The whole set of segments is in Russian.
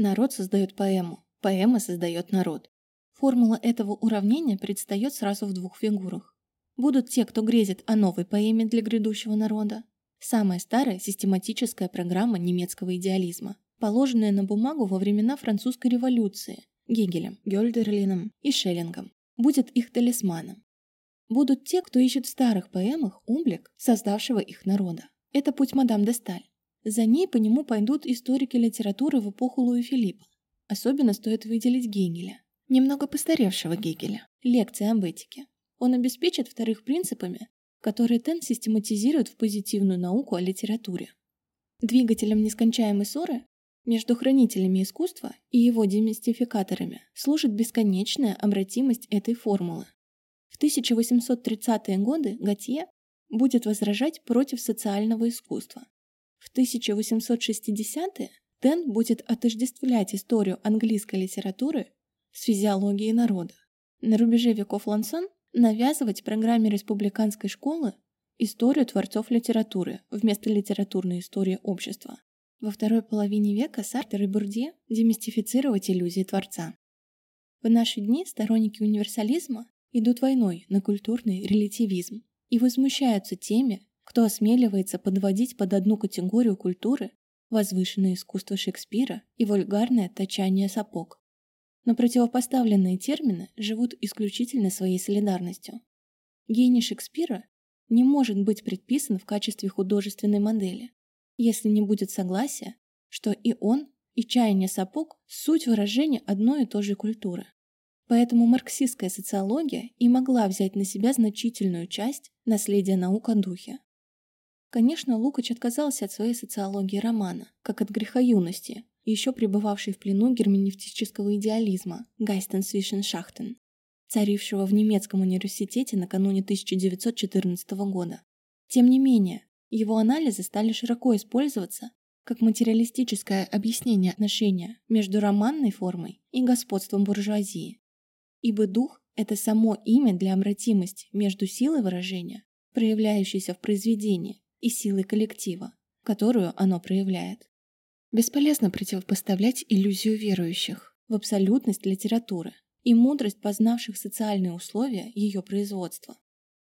Народ создает поэму, поэма создает народ. Формула этого уравнения предстает сразу в двух фигурах. Будут те, кто грезит о новой поэме для грядущего народа. Самая старая систематическая программа немецкого идеализма, положенная на бумагу во времена французской революции Гегелем, Гёльдерлином и Шеллингом, будет их талисманом. Будут те, кто ищет в старых поэмах облик создавшего их народа. Это путь мадам де Сталь. За ней по нему пойдут историки литературы в эпоху Луи Филиппа. Особенно стоит выделить Гегеля. Немного постаревшего Гегеля. Лекции об этике. Он обеспечит вторых принципами, которые Тен систематизирует в позитивную науку о литературе. Двигателем нескончаемой ссоры между хранителями искусства и его демистификаторами служит бесконечная обратимость этой формулы. В 1830-е годы Готье будет возражать против социального искусства. В 1860-е Тен будет отождествлять историю английской литературы с физиологией народа. На рубеже веков Лансон навязывать программе республиканской школы историю творцов литературы вместо литературной истории общества. Во второй половине века Сартер и Бурдье демистифицировать иллюзии творца. В наши дни сторонники универсализма идут войной на культурный релятивизм и возмущаются теми, кто осмеливается подводить под одну категорию культуры возвышенное искусство Шекспира и вульгарное точание сапог. Но противопоставленные термины живут исключительно своей солидарностью. Гений Шекспира не может быть предписан в качестве художественной модели, если не будет согласия, что и он, и чаяние сапог – суть выражения одной и той же культуры. Поэтому марксистская социология и могла взять на себя значительную часть наследия наук о духе. Конечно, Лукач отказался от своей социологии романа, как от греха юности, еще пребывавшей в плену герменевтического идеализма Гайстенсвишеншахтен, царившего в немецком университете накануне 1914 года. Тем не менее, его анализы стали широко использоваться как материалистическое объяснение отношения между романной формой и господством буржуазии. Ибо дух – это само имя для обратимости между силой выражения, проявляющейся в произведении, и силой коллектива, которую оно проявляет. Бесполезно противопоставлять иллюзию верующих в абсолютность литературы и мудрость познавших социальные условия ее производства.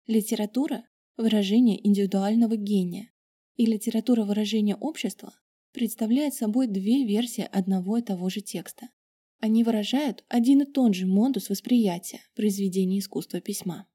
Литература – выражение индивидуального гения, и литература выражения общества представляет собой две версии одного и того же текста. Они выражают один и тот же модус восприятия произведений искусства письма.